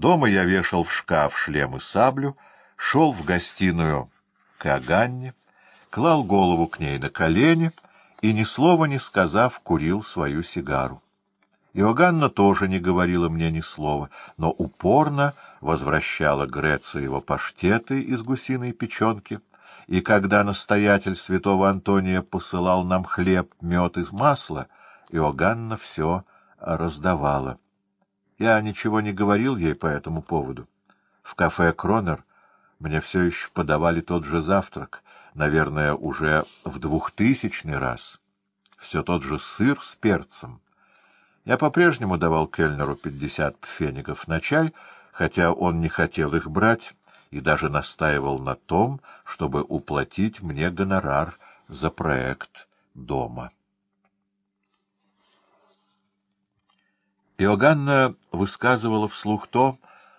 Дома я вешал в шкаф шлем и саблю, шел в гостиную к Аганне, клал голову к ней на колени и, ни слова не сказав, курил свою сигару. Иоганна тоже не говорила мне ни слова, но упорно возвращала Грециева паштеты из гусиной печенки, и когда настоятель святого Антония посылал нам хлеб, мед и масло, Иоганна все раздавала. Я ничего не говорил ей по этому поводу. В кафе «Кронер» мне все еще подавали тот же завтрак, наверное, уже в двухтысячный раз. Все тот же сыр с перцем. Я по-прежнему давал кельнеру пятьдесят пфенигов на чай, хотя он не хотел их брать и даже настаивал на том, чтобы уплатить мне гонорар за проект дома. Иоганна высказывала вслух то,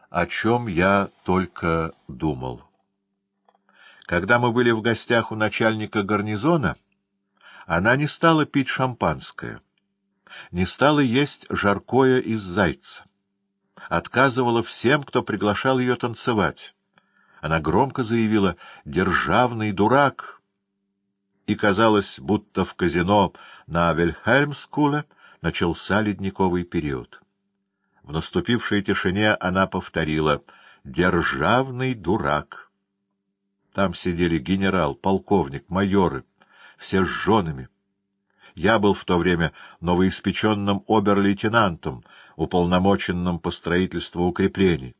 о чем я только думал. Когда мы были в гостях у начальника гарнизона, она не стала пить шампанское, не стала есть жаркое из зайца, отказывала всем, кто приглашал ее танцевать. Она громко заявила «державный дурак», и казалось, будто в казино на Вильхельмскуле — начался ледниковый период. В наступившей тишине она повторила «Державный дурак». Там сидели генерал, полковник, майоры, все с женами. Я был в то время новоиспеченным обер-лейтенантом, уполномоченным по строительству укреплений.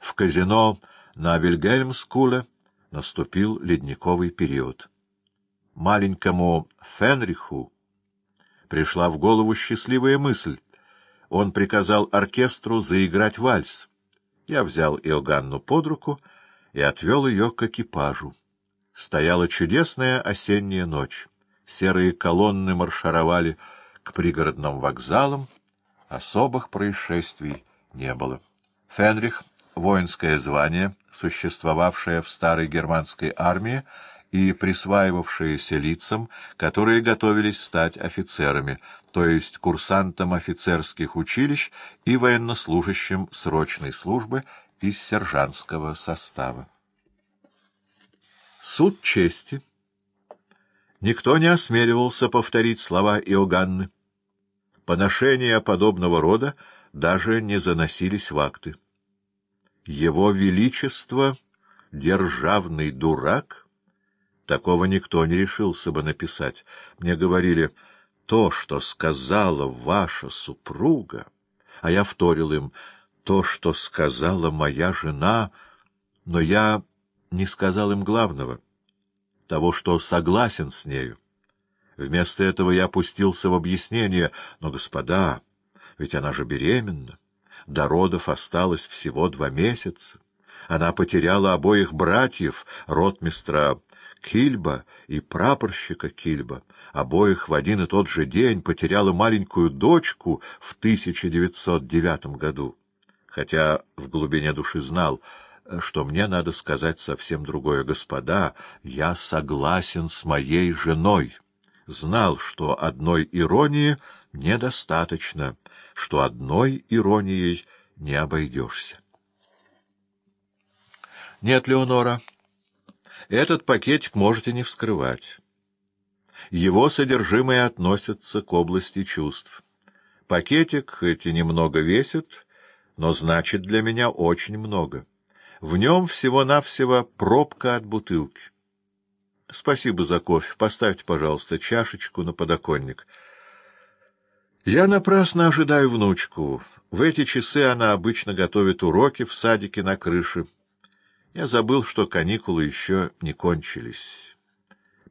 В казино на Вильгельмскуле наступил ледниковый период. Маленькому Фенриху пришла в голову счастливая мысль. Он приказал оркестру заиграть вальс. Я взял Иоганну под руку и отвел ее к экипажу. Стояла чудесная осенняя ночь. Серые колонны маршировали к пригородным вокзалам. Особых происшествий не было. Фенрих, воинское звание, существовавшее в старой германской армии, и присваивавшиеся лицам, которые готовились стать офицерами, то есть курсантам офицерских училищ и военнослужащим срочной службы из сержантского состава. Суд чести. Никто не осмеливался повторить слова Иоганны. Поношения подобного рода даже не заносились в акты. Его Величество, державный дурак — Такого никто не решился бы написать. Мне говорили, то, что сказала ваша супруга, а я вторил им, то, что сказала моя жена, но я не сказал им главного, того, что согласен с нею. Вместо этого я опустился в объяснение, но, господа, ведь она же беременна, до родов осталось всего два месяца. Она потеряла обоих братьев, ротмистра Кильба и прапорщика Кильба, обоих в один и тот же день потеряла маленькую дочку в 1909 году, хотя в глубине души знал, что мне надо сказать совсем другое. Господа, я согласен с моей женой. Знал, что одной иронии недостаточно, что одной иронией не обойдешься. Нет, Леонора... Этот пакетик можете не вскрывать. Его содержимое относится к области чувств. Пакетик хоть и немного весит, но значит для меня очень много. В нем всего-навсего пробка от бутылки. Спасибо за кофе. Поставьте, пожалуйста, чашечку на подоконник. Я напрасно ожидаю внучку. В эти часы она обычно готовит уроки в садике на крыше. Я забыл, что каникулы еще не кончились.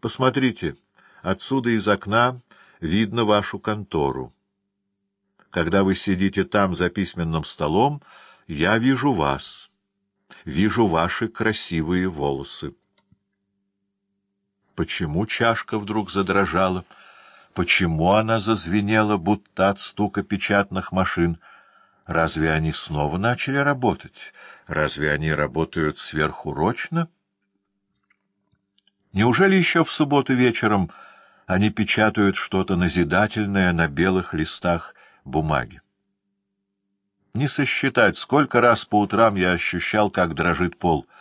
Посмотрите, отсюда из окна видно вашу контору. Когда вы сидите там за письменным столом, я вижу вас, вижу ваши красивые волосы. Почему чашка вдруг задрожала? Почему она зазвенела, будто от стука печатных машин? Разве они снова начали работать? Разве они работают сверхурочно? Неужели еще в субботу вечером они печатают что-то назидательное на белых листах бумаги? Не сосчитать, сколько раз по утрам я ощущал, как дрожит пол —